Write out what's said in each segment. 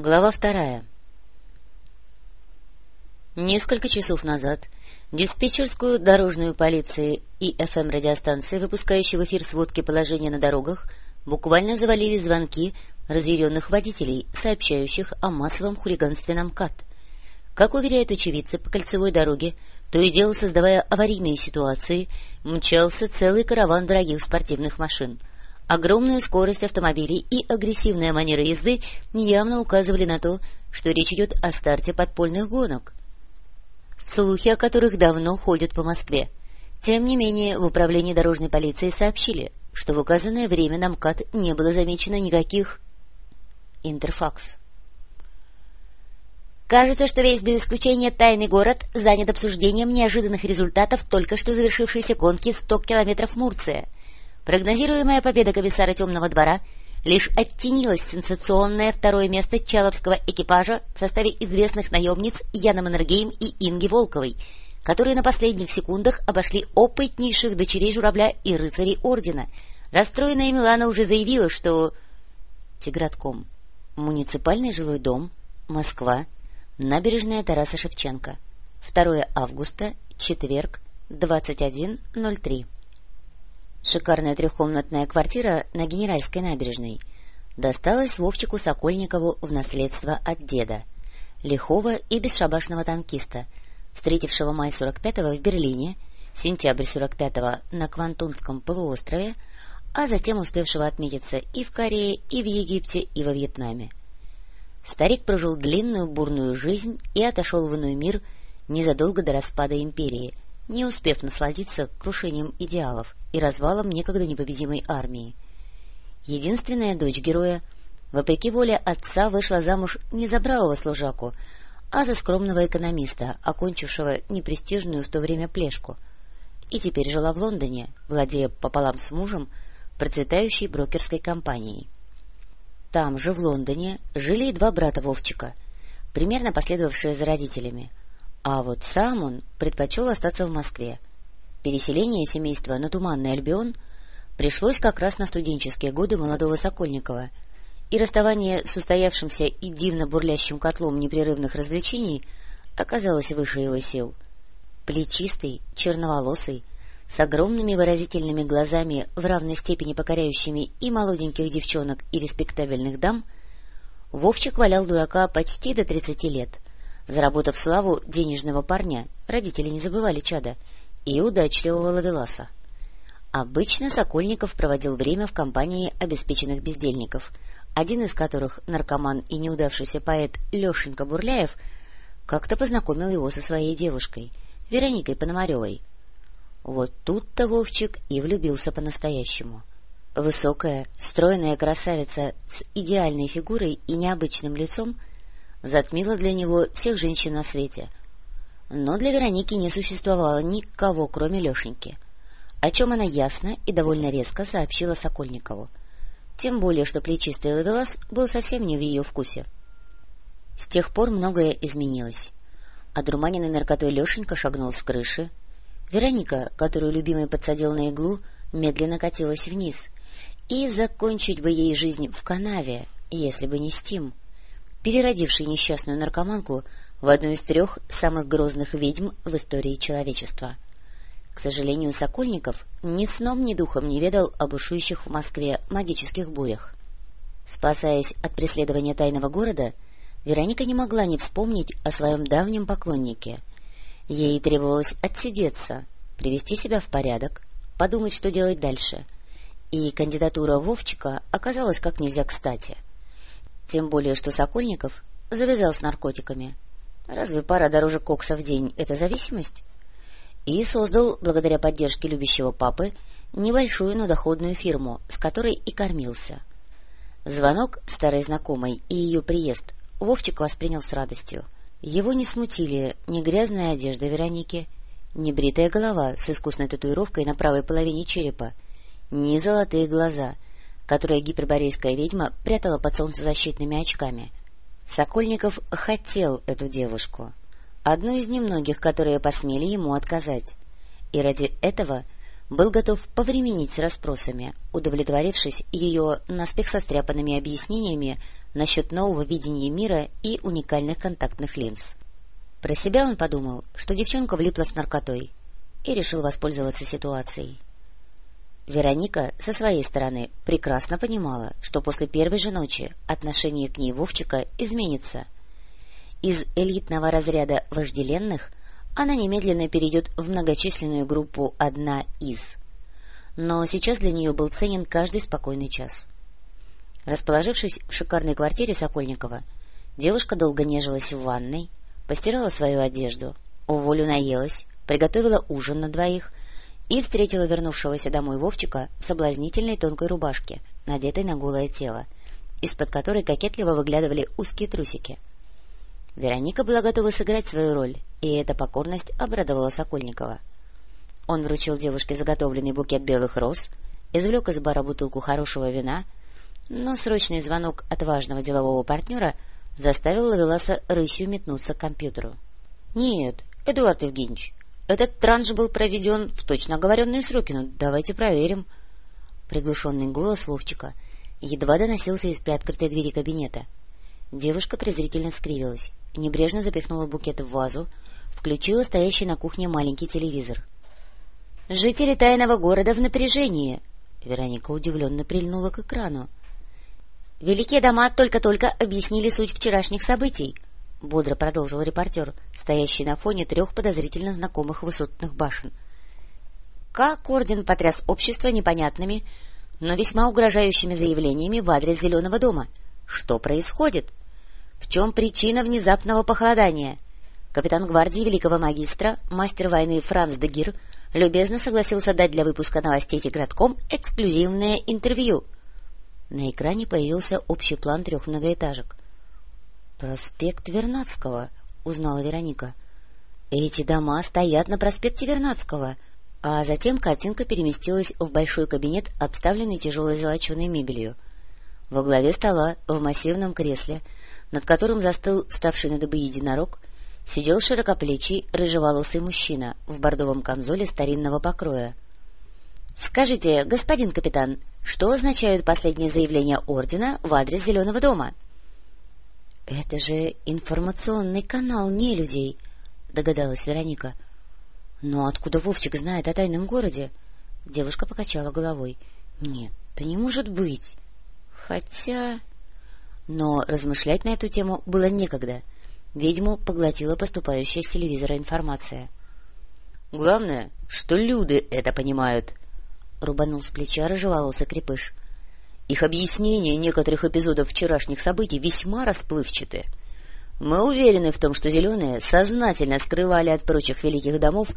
Глава вторая Несколько часов назад диспетчерскую дорожную полиции и ФМ-радиостанции, выпускающие в эфир сводки положения на дорогах, буквально завалили звонки разъяренных водителей, сообщающих о массовом хулиганстве на МКАД. Как уверяют очевидцы по кольцевой дороге, то и дело создавая аварийные ситуации, мчался целый караван дорогих спортивных машин — Огромная скорость автомобилей и агрессивная манера езды явно указывали на то, что речь идет о старте подпольных гонок, слухи о которых давно ходят по Москве. Тем не менее, в управлении дорожной полиции сообщили, что в указанное время на МКАД не было замечено никаких... Интерфакс. Кажется, что весь без исключения тайный город занят обсуждением неожиданных результатов только что завершившейся гонки 100 километров Мурция — Прогнозируемая победа комиссара Темного двора лишь оттенилась сенсационное второе место Чаловского экипажа в составе известных наемниц Яна Маннергейм и Инги Волковой, которые на последних секундах обошли опытнейших дочерей журавля и рыцарей ордена. Расстроенная Милана уже заявила, что... Тигратком. Муниципальный жилой дом. Москва. Набережная Тараса Шевченко. 2 августа. Четверг. 21.03. Шикарная трехкомнатная квартира на Генеральской набережной досталась Вовчику Сокольникову в наследство от деда, лихого и бесшабашного танкиста, встретившего май 45-го в Берлине, сентябрь 45-го на Квантунском полуострове, а затем успевшего отметиться и в Корее, и в Египте, и во Вьетнаме. Старик прожил длинную бурную жизнь и отошел в иной мир незадолго до распада империи — не успев насладиться крушением идеалов и развалом некогда непобедимой армии. Единственная дочь героя, вопреки воле отца, вышла замуж не за бравого служаку, а за скромного экономиста, окончившего непрестижную в то время плешку, и теперь жила в Лондоне, владея пополам с мужем процветающей брокерской компанией. Там же, в Лондоне, жили и два брата Вовчика, примерно последовавшие за родителями — а вот сам он предпочел остаться в Москве. Переселение семейства на Туманный Альбион пришлось как раз на студенческие годы молодого Сокольникова, и расставание с устоявшимся и дивно бурлящим котлом непрерывных развлечений оказалось выше его сил. Плечистый, черноволосый, с огромными выразительными глазами, в равной степени покоряющими и молоденьких девчонок, и респектабельных дам, Вовчик валял дурака почти до тридцати лет — Заработав славу денежного парня, родители не забывали чада, и удачливого ловеласа. Обычно Сокольников проводил время в компании обеспеченных бездельников, один из которых, наркоман и неудавшийся поэт Лешенька Бурляев, как-то познакомил его со своей девушкой, Вероникой Пономаревой. Вот тут-то Вовчик и влюбился по-настоящему. Высокая, стройная красавица с идеальной фигурой и необычным лицом затмила для него всех женщин на свете. Но для Вероники не существовало никого, кроме Лешеньки, о чем она ясно и довольно резко сообщила Сокольникову. Тем более, что плечистый ловелас был совсем не в ее вкусе. С тех пор многое изменилось. Одурманенный наркотой Лешенька шагнул с крыши. Вероника, которую любимый подсадил на иглу, медленно катилась вниз. И закончить бы ей жизнь в канаве, если бы не Стим переродивший несчастную наркоманку в одну из трех самых грозных ведьм в истории человечества. К сожалению, Сокольников ни сном, ни духом не ведал об бушующих в Москве магических бурях. Спасаясь от преследования тайного города, Вероника не могла не вспомнить о своем давнем поклоннике. Ей требовалось отсидеться, привести себя в порядок, подумать, что делать дальше. И кандидатура Вовчика оказалась как нельзя кстати — тем более, что Сокольников завязал с наркотиками. Разве пара дороже кокса в день — это зависимость? И создал, благодаря поддержке любящего папы, небольшую, но доходную фирму, с которой и кормился. Звонок старой знакомой и ее приезд Вовчик воспринял с радостью. Его не смутили ни грязная одежда Вероники, ни бритая голова с искусной татуировкой на правой половине черепа, ни золотые глаза — которое гиперборейская ведьма прятала под солнцезащитными очками. Сокольников хотел эту девушку, одну из немногих, которые посмели ему отказать, и ради этого был готов повременить с расспросами, удовлетворившись ее наспех состряпанными объяснениями насчет нового видения мира и уникальных контактных линз. Про себя он подумал, что девчонка влипла с наркотой, и решил воспользоваться ситуацией. Вероника, со своей стороны, прекрасно понимала, что после первой же ночи отношение к ней Вовчика изменится. Из элитного разряда вожделенных она немедленно перейдет в многочисленную группу «одна из». Но сейчас для нее был ценен каждый спокойный час. Расположившись в шикарной квартире Сокольникова, девушка долго нежилась в ванной, постирала свою одежду, уволю наелась, приготовила ужин на двоих и встретила вернувшегося домой Вовчика в соблазнительной тонкой рубашке, надетой на голое тело, из-под которой кокетливо выглядывали узкие трусики. Вероника была готова сыграть свою роль, и эта покорность обрадовала Сокольникова. Он вручил девушке заготовленный букет белых роз, извлек из бара бутылку хорошего вина, но срочный звонок от важного делового партнера заставил Лавеласа рысью метнуться к компьютеру. — Нет, Эдуард Евгеньевич, этот транш был проведен в точно оговоренные сроки, но давайте проверим. Приглушенный голос Вовчика едва доносился из приоткрытой двери кабинета. Девушка презрительно скривилась, небрежно запихнула букет в вазу, включила стоящий на кухне маленький телевизор. — Жители тайного города в напряжении! Вероника удивленно прильнула к экрану. — Великие дома только-только объяснили суть вчерашних событий. —— бодро продолжил репортер, стоящий на фоне трех подозрительно знакомых высотных башен. Как орден потряс общество непонятными, но весьма угрожающими заявлениями в адрес Зеленого дома. Что происходит? В чем причина внезапного похолодания? Капитан гвардии великого магистра, мастер войны Франц Дегир, любезно согласился дать для выпуска новостей Тигратком эксклюзивное интервью. На экране появился общий план трех многоэтажек. «Проспект Вернадского», — узнала Вероника. «Эти дома стоят на проспекте Вернадского». А затем картинка переместилась в большой кабинет, обставленный тяжелой золоченой мебелью. Во главе стола, в массивном кресле, над которым застыл ставший на дыбы единорог, сидел широкоплечий, рыжеволосый мужчина в бордовом камзоле старинного покроя. — Скажите, господин капитан, что означают последние заявления ордена в адрес Зеленого дома? —— Это же информационный канал не людей, — догадалась Вероника. — Но откуда Вовчик знает о тайном городе? Девушка покачала головой. — Нет, это не может быть. Хотя... Но размышлять на эту тему было некогда. Ведьму поглотила поступающая с телевизора информация. — Главное, что люди это понимают, — рубанул с плеча рыжеволосый крепыш. — их объяснения некоторых эпизодов вчерашних событий весьма расплывчаты. Мы уверены в том, что зеленые сознательно скрывали от прочих великих домов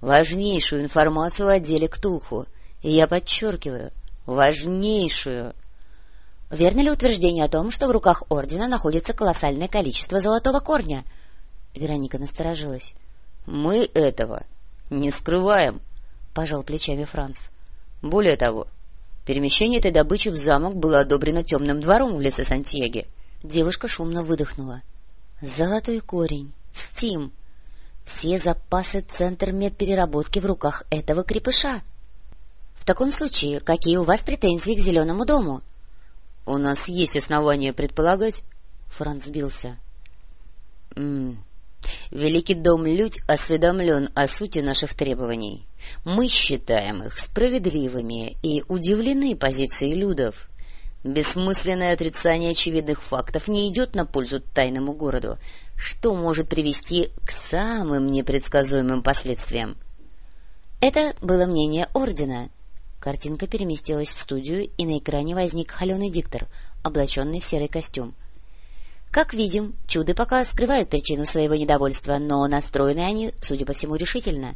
важнейшую информацию о деле Ктулху. И я подчеркиваю, важнейшую. Верно ли утверждение о том, что в руках Ордена находится колоссальное количество золотого корня? Вероника насторожилась. — Мы этого не скрываем, — пожал плечами Франц. — Более того, Перемещение этой добычи в замок было одобрено темным двором в лице Сантьяги. Девушка шумно выдохнула. «Золотой корень! Стим! Все запасы Центр медпереработки в руках этого крепыша!» «В таком случае, какие у вас претензии к Зеленому дому?» «У нас есть основания предполагать...» Франц сбился. «М -м, Великий дом Людь осведомлен о сути наших требований. Мы считаем их справедливыми и удивлены позицией Людов. Бессмысленное отрицание очевидных фактов не идет на пользу тайному городу, что может привести к самым непредсказуемым последствиям. Это было мнение Ордена. Картинка переместилась в студию, и на экране возник холеный диктор, облаченный в серый костюм. Как видим, чуды пока скрывают причину своего недовольства, но настроены они, судя по всему, решительно.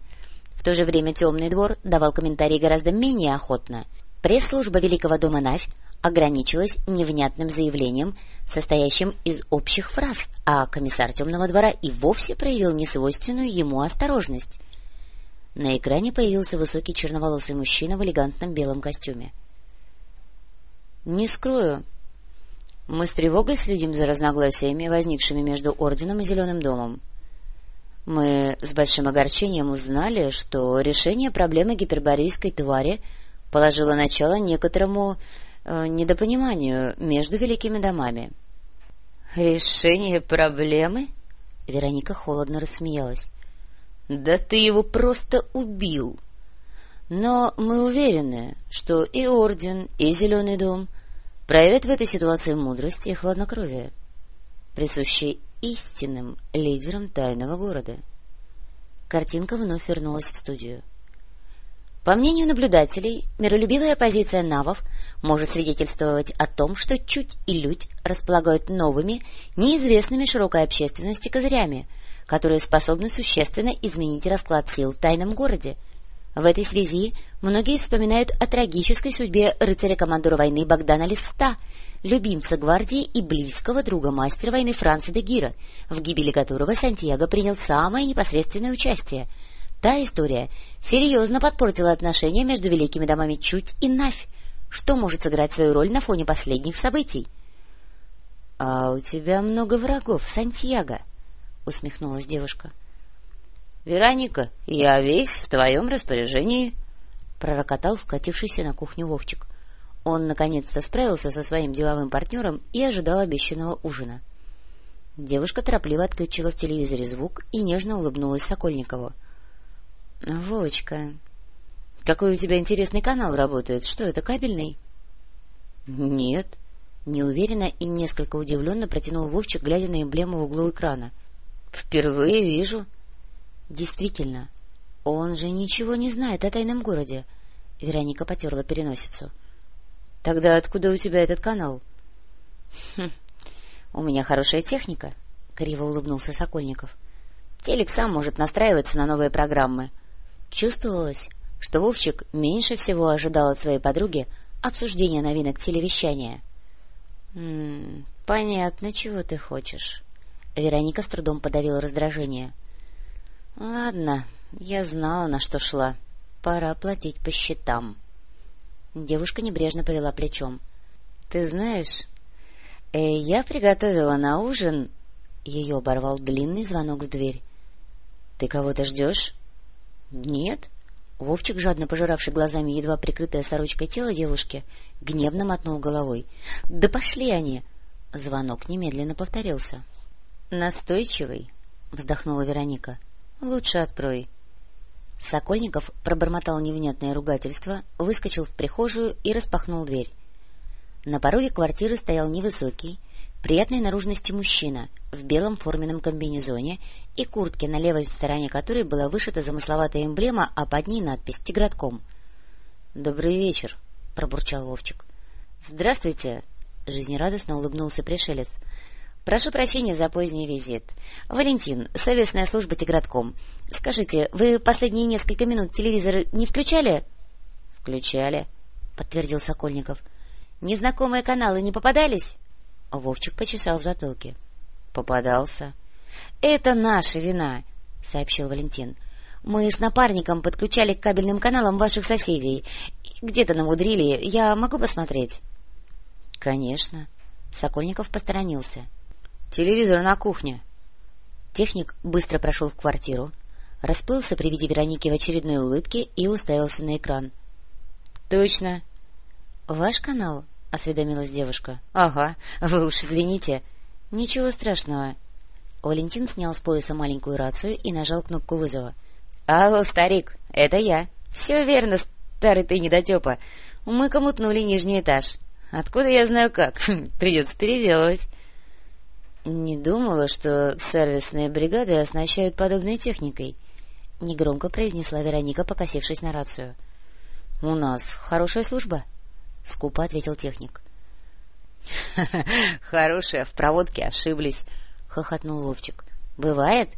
В то же время Темный двор давал комментарии гораздо менее охотно. Пресс-служба Великого дома Навь ограничилась невнятным заявлением, состоящим из общих фраз, а комиссар Темного двора и вовсе проявил несвойственную ему осторожность. На экране появился высокий черноволосый мужчина в элегантном белом костюме. — Не скрою, мы с тревогой следим за разногласиями, возникшими между Орденом и Зеленым домом. Мы с большим огорчением узнали, что решение проблемы гиперборейской твари положило начало некоторому э, недопониманию между великими домами. «Решение проблемы?» Вероника холодно рассмеялась. «Да ты его просто убил!» Но мы уверены, что и Орден, и Зеленый дом проявят в этой ситуации мудрость и хладнокровие, присущие истинным лидерам тайного города. Картинка вновь вернулась в студию. По мнению наблюдателей, миролюбивая позиция навов может свидетельствовать о том, что Чуть и Людь располагают новыми, неизвестными широкой общественности козырями, которые способны существенно изменить расклад сил в тайном городе. В этой связи многие вспоминают о трагической судьбе рыцаря-командора войны Богдана Листа, любимца гвардии и близкого друга мастера войны Франца де Гира, в гибели которого Сантьяго принял самое непосредственное участие — Та история серьезно подпортила отношения между великими домами Чуть и Навь, что может сыграть свою роль на фоне последних событий. — А у тебя много врагов, Сантьяго, — усмехнулась девушка. — Вероника, я весь в твоем распоряжении, — пророкотал вкатившийся на кухню Вовчик. Он наконец-то справился со своим деловым партнером и ожидал обещанного ужина. Девушка торопливо отключила в телевизоре звук и нежно улыбнулась Сокольникову. —— Вовочка, какой у тебя интересный канал работает. Что это, кабельный? — Нет. Неуверенно и несколько удивленно протянул Вовчик, глядя на эмблему в углу экрана. — Впервые вижу. — Действительно, он же ничего не знает о тайном городе. Вероника потерла переносицу. — Тогда откуда у тебя этот канал? Хм, — У меня хорошая техника, — криво улыбнулся Сокольников. — Телек сам может настраиваться на новые программы. — Чувствовалось, что Вовчик меньше всего ожидал от своей подруги обсуждения новинок телевещания. «М — Понятно, чего ты хочешь. Вероника с трудом подавила раздражение. — Ладно, я знала, на что шла. Пора платить по счетам. Девушка небрежно повела плечом. — Ты знаешь, э, я приготовила на ужин... Ее оборвал длинный звонок в дверь. — Ты кого-то ждешь? — Нет. Вовчик, жадно пожиравший глазами едва прикрытое сорочкой тело девушки, гневно мотнул головой. — Да пошли они! Звонок немедленно повторился. — Настойчивый, — вздохнула Вероника. — Лучше открой. Сокольников пробормотал невнятное ругательство, выскочил в прихожую и распахнул дверь. На пороге квартиры стоял невысокий, приятной наружности мужчина в белом форменном комбинезоне и куртке, на левой стороне которой была вышита замысловатая эмблема, а под ней надпись «Тигратком». — Добрый вечер, — пробурчал Вовчик. — Здравствуйте, — жизнерадостно улыбнулся пришелец. — Прошу прощения за поздний визит. Валентин, совестная служба «Тигратком». Скажите, вы последние несколько минут телевизор не включали? — Включали, — подтвердил Сокольников. — Незнакомые каналы не попадались? Вовчик почесал в затылке. — Попадался. — Это наша вина, — сообщил Валентин. — Мы с напарником подключали к кабельным каналам ваших соседей. Где-то намудрили. Я могу посмотреть? — Конечно. Сокольников посторонился. — Телевизор на кухне. Техник быстро прошел в квартиру, расплылся при виде Вероники в очередной улыбке и уставился на экран. — Точно. — Ваш канал? — осведомилась девушка. — Ага, вы уж извините. — Ничего страшного. Валентин снял с пояса маленькую рацию и нажал кнопку вызова. — Алло, старик, это я. — Все верно, старый ты недотепа. Мы комутнули нижний этаж. Откуда я знаю как? Придется переделывать. — Не думала, что сервисные бригады оснащают подобной техникой. Негромко произнесла Вероника, покосившись на рацию. — У нас хорошая служба. —— скупо ответил техник. — Хорошая, в проводке ошиблись, — хохотнул Вовчик. — Бывает?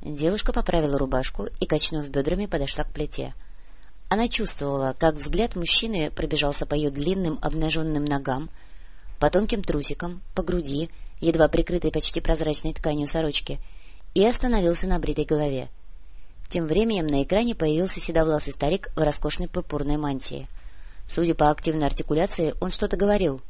Девушка поправила рубашку и, качнув бедрами, подошла к плите. Она чувствовала, как взгляд мужчины пробежался по ее длинным обнаженным ногам, по тонким трусикам, по груди, едва прикрытой почти прозрачной тканью сорочки, и остановился на бритой голове. Тем временем на экране появился седовласый старик в роскошной пурпурной мантии — Судя по активной артикуляции, он что-то говорил.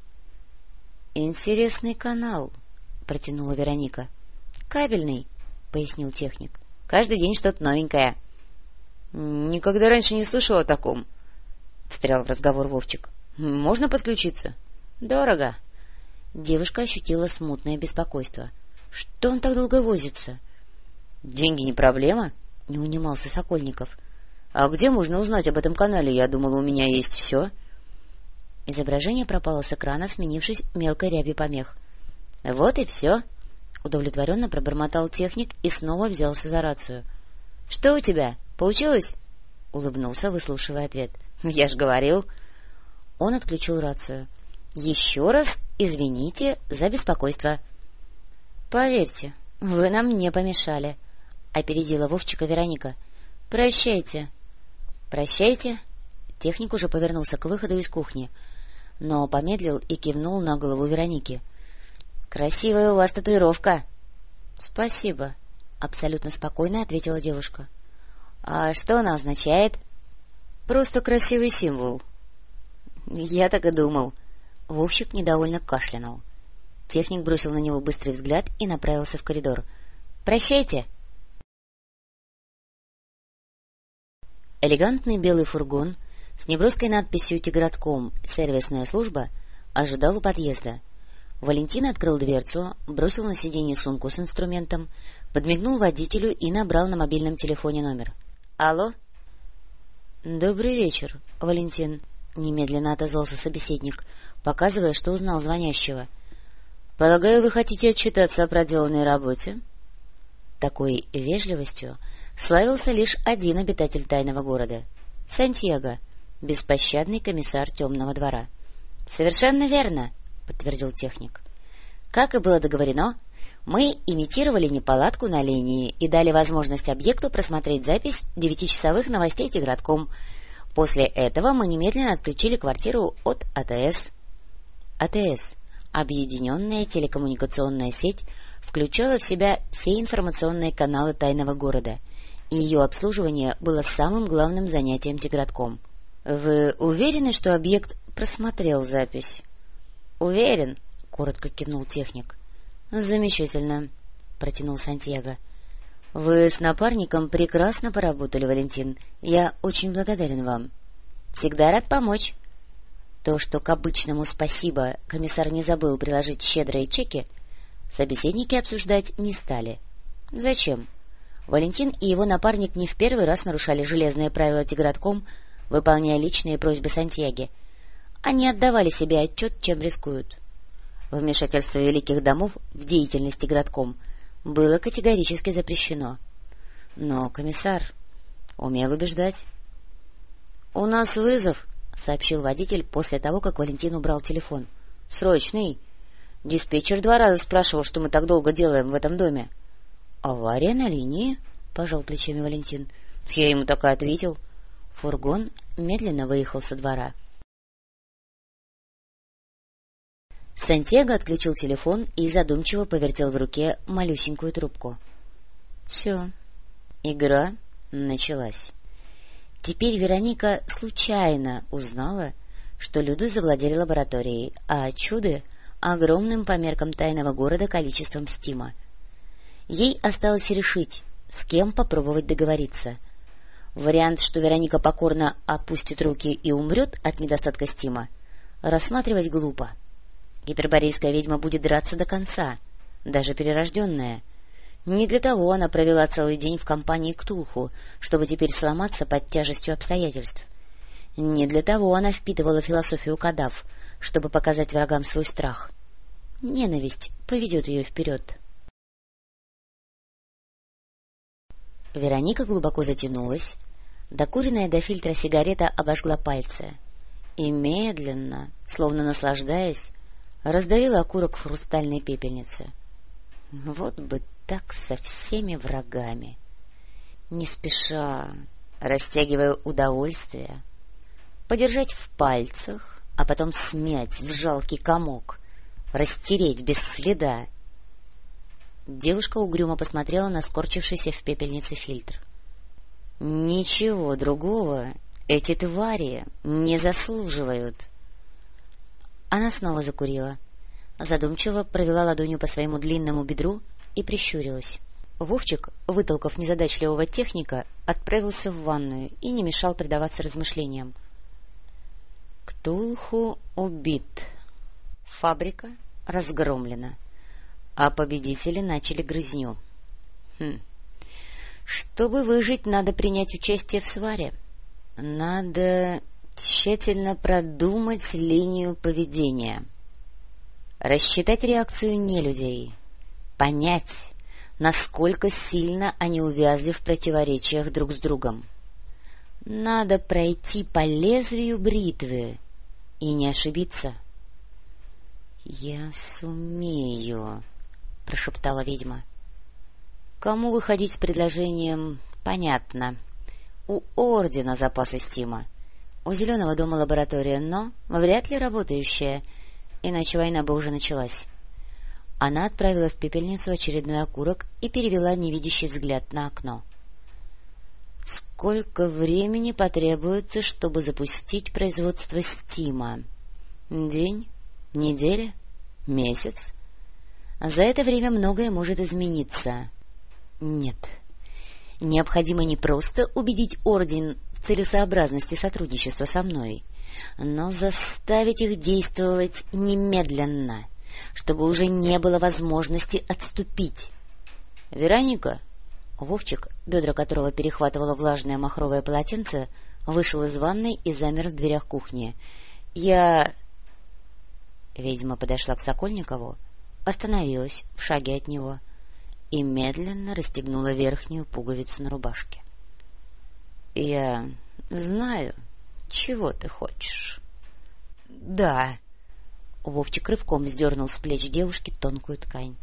— Интересный канал, — протянула Вероника. — Кабельный, — пояснил техник. — Каждый день что-то новенькое. — Никогда раньше не слышал о таком, — встрял в разговор Вовчик. — Можно подключиться? — Дорого. Девушка ощутила смутное беспокойство. Что он так долго возится? — Деньги не проблема, — не унимался Сокольников. — А где можно узнать об этом канале? Я думала, у меня есть все. Изображение пропало с экрана, сменившись мелкой рябью помех. — Вот и все, — удовлетворенно пробормотал техник и снова взялся за рацию. — Что у тебя? Получилось? — улыбнулся, выслушивая ответ. — Я ж говорил. Он отключил рацию. — Еще раз извините за беспокойство. — Поверьте, вы нам не помешали, — опередила Вовчика Вероника. — Прощайте. — Прощайте. Техник уже повернулся к выходу из кухни, но помедлил и кивнул на голову Вероники. — Красивая у вас татуировка. — Спасибо, — абсолютно спокойно ответила девушка. — А что она означает? — Просто красивый символ. — Я так и думал. — Вовщик недовольно кашлянул. Техник бросил на него быстрый взгляд и направился в коридор. «Прощайте!» Элегантный белый фургон с неброской надписью «Тигратком. Сервисная служба» ожидал у подъезда. Валентин открыл дверцу, бросил на сиденье сумку с инструментом, подмигнул водителю и набрал на мобильном телефоне номер. «Алло?» «Добрый вечер, Валентин», — немедленно отозвался собеседник показывая, что узнал звонящего. — Полагаю, вы хотите отчитаться о проделанной работе? Такой вежливостью славился лишь один обитатель тайного города — Сантьяго, беспощадный комиссар темного двора. — Совершенно верно, — подтвердил техник. — Как и было договорено, мы имитировали неполадку на линии и дали возможность объекту просмотреть запись девятичасовых новостей Тигратком. После этого мы немедленно отключили квартиру от АТС. АТС – Объединенная телекоммуникационная сеть включала в себя все информационные каналы тайного города, и ее обслуживание было самым главным занятием Тигратком. «Вы уверены, что объект просмотрел запись?» «Уверен», — коротко кивнул техник. «Замечательно», — протянул Сантьяго. «Вы с напарником прекрасно поработали, Валентин. Я очень благодарен вам». «Всегда рад помочь», то, что к обычному «спасибо» комиссар не забыл приложить щедрые чеки, собеседники обсуждать не стали. Зачем? Валентин и его напарник не в первый раз нарушали железные правила Тигратком, выполняя личные просьбы Сантьяги. Они отдавали себе отчет, чем рискуют. Вмешательство великих домов в деятельность Тигратком было категорически запрещено. Но комиссар умел убеждать. — У нас вызов, — сообщил водитель после того, как Валентин убрал телефон. — Срочный. Диспетчер два раза спрашивал, что мы так долго делаем в этом доме. — Авария на линии? — пожал плечами Валентин. — Я ему так и ответил. Фургон медленно выехал со двора. Сантьяго отключил телефон и задумчиво повертел в руке малюсенькую трубку. Все, игра началась. Теперь Вероника случайно узнала, что Люды завладели лабораторией, а Чуды — огромным по меркам тайного города количеством стима. Ей осталось решить, с кем попробовать договориться. Вариант, что Вероника покорно опустит руки и умрет от недостатка стима, рассматривать глупо. Гиперборейская ведьма будет драться до конца, даже перерожденная — не для того она провела целый день в компании Ктулху, чтобы теперь сломаться под тяжестью обстоятельств. Не для того она впитывала философию кадав, чтобы показать врагам свой страх. Ненависть поведет ее вперед. Вероника глубоко затянулась, докуренная до фильтра сигарета обожгла пальцы и медленно, словно наслаждаясь, раздавила окурок в хрустальной пепельнице. Вот бы так со всеми врагами. Не спеша, растягивая удовольствие, подержать в пальцах, а потом смять в жалкий комок, растереть без следа. Девушка угрюмо посмотрела на скорчившийся в пепельнице фильтр. Ничего другого эти твари не заслуживают. Она снова закурила. Задумчиво провела ладонью по своему длинному бедру и прищурилась. Вовчик, вытолкав незадачливого техника, отправился в ванную и не мешал предаваться размышлениям. Ктулху убит. Фабрика разгромлена, а победители начали грызню. Хм. Чтобы выжить, надо принять участие в сваре. Надо тщательно продумать линию поведения, рассчитать реакцию нелюдей, понять, насколько сильно они увязли в противоречиях друг с другом. Надо пройти по лезвию бритвы и не ошибиться. — Я сумею, — прошептала ведьма. — Кому выходить с предложением, понятно. У Ордена запасы стима. У Зеленого дома лаборатория, но вряд ли работающая, иначе война бы уже началась. Она отправила в пепельницу очередной окурок и перевела невидящий взгляд на окно. Сколько времени потребуется, чтобы запустить производство стима? День? Неделя? Месяц? За это время многое может измениться. Нет. Необходимо не просто убедить Орден в целесообразности сотрудничества со мной, но заставить их действовать немедленно, чтобы уже не было возможности отступить. — Вероника, Вовчик, бедра которого перехватывало влажное махровое полотенце, вышел из ванной и замер в дверях кухни. — Я... Ведьма подошла к Сокольникову, остановилась в шаге от него и медленно расстегнула верхнюю пуговицу на рубашке. — Я знаю, чего ты хочешь. — Да. Вовчик рывком сдернул с плеч девушки тонкую ткань.